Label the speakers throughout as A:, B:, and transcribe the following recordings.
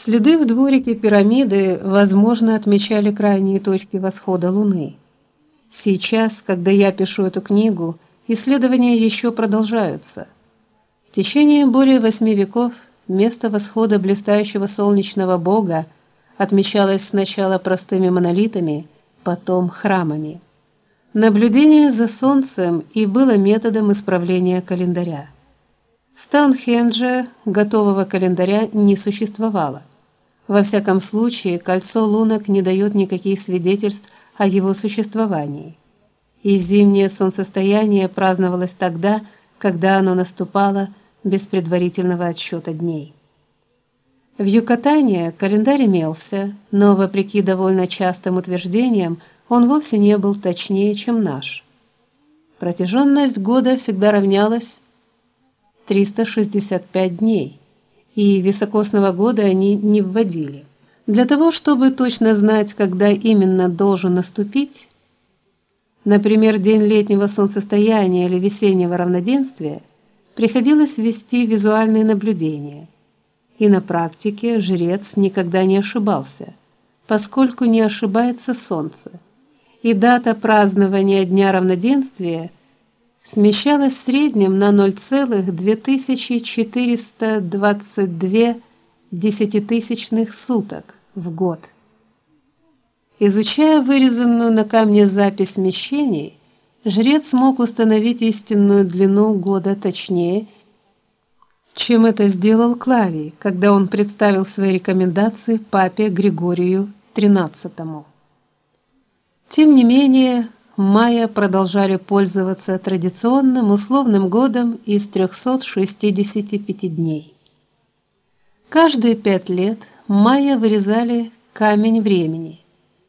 A: Следы в дворике пирамиды, возможно, отмечали крайние точки восхода Луны. Сейчас, когда я пишу эту книгу, исследования еще продолжаются. В течение более восьми веков место восхода блистающего солнечного бога отмечалось сначала простыми монолитами, потом храмами. Наблюдение за солнцем и было методом исправления календаря. В Стоунхендже готового календаря не существовало. Во всяком случае, кольцо лунок не дает никаких свидетельств о его существовании. И зимнее солнцестояние праздновалось тогда, когда оно наступало без предварительного отсчета дней. В Юкатане календарь имелся, но вопреки довольно частым утверждениям, он вовсе не был точнее, чем наш. Протяженность года всегда равнялась 365 дней и високосного года они не вводили. Для того, чтобы точно знать, когда именно должен наступить, например, день летнего солнцестояния или весеннего равноденствия, приходилось вести визуальные наблюдения. И на практике жрец никогда не ошибался, поскольку не ошибается солнце. И дата празднования дня равноденствия смещалась в среднем на 0,2422 десятитысячных суток в год. Изучая вырезанную на камне запись смещений, жрец мог установить истинную длину года точнее, чем это сделал Клавий, когда он представил свои рекомендации папе Григорию XIII. Тем не менее, майя продолжали пользоваться традиционным условным годом из 365 дней. Каждые пять лет майя вырезали камень времени.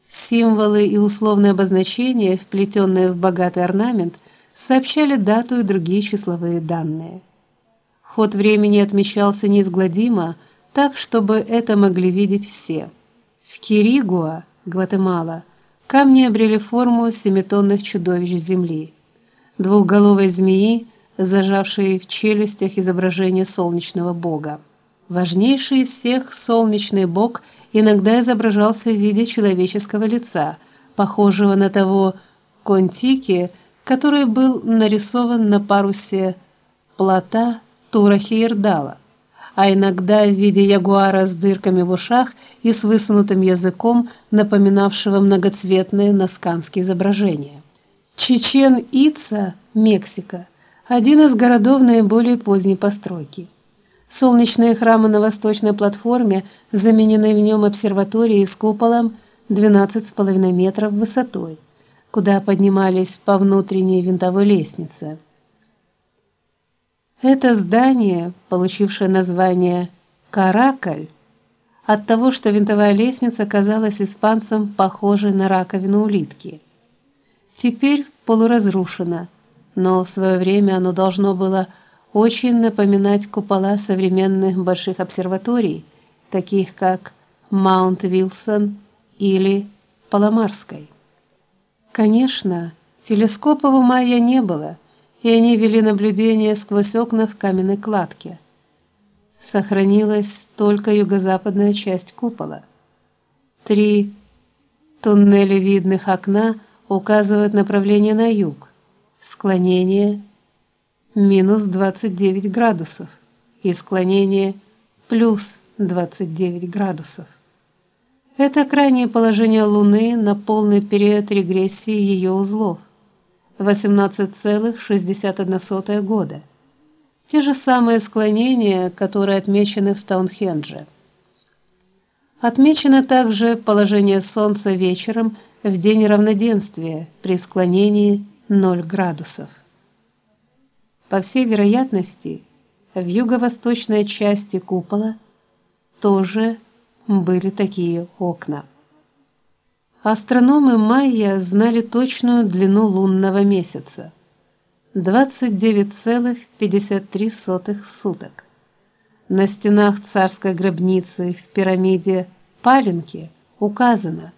A: Символы и условные обозначения, вплетенные в богатый орнамент, сообщали дату и другие числовые данные. Ход времени отмечался неизгладимо, так чтобы это могли видеть все. В Киригуа, Гватемала, Камни обрели форму семитонных чудовищ земли. Двухголовой змеи, зажавшей в челюстях изображение солнечного бога. Важнейший из всех солнечный бог иногда изображался в виде человеческого лица, похожего на того контики, который был нарисован на парусе плота Турахирдала а иногда в виде ягуара с дырками в ушах и с высунутым языком, напоминавшего многоцветные насканские изображения. Чечен-Ица, Мексика, один из городов наиболее поздней постройки. Солнечные храмы на восточной платформе заменены в нем обсерваторией с куполом 12,5 метров высотой, куда поднимались по внутренней винтовой лестнице. Это здание, получившее название Каракаль, от того, что винтовая лестница казалась испанцам похожей на раковину улитки. Теперь полуразрушено, но в свое время оно должно было очень напоминать купола современных больших обсерваторий, таких как Маунт-Вилсон или Паломарской. Конечно, телескопов у Майя не было, и они вели наблюдение сквозь окна в каменной кладке. Сохранилась только юго-западная часть купола. Три туннелевидных окна указывают направление на юг. Склонение минус 29 градусов и склонение плюс 29 градусов. Это крайнее положение Луны на полный период регрессии ее узлов. 18,61 года. Те же самые склонения, которые отмечены в Стоунхендже. Отмечено также положение солнца вечером в день равноденствия при склонении 0 градусов. По всей вероятности, в юго-восточной части купола тоже были такие окна. Астрономы майя знали точную длину лунного месяца 29,53 суток. На стенах царской гробницы в пирамиде Паленки указано: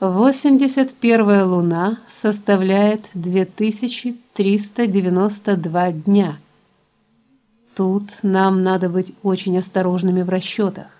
A: 81-я луна составляет 2392 дня. Тут нам надо быть очень осторожными в расчетах.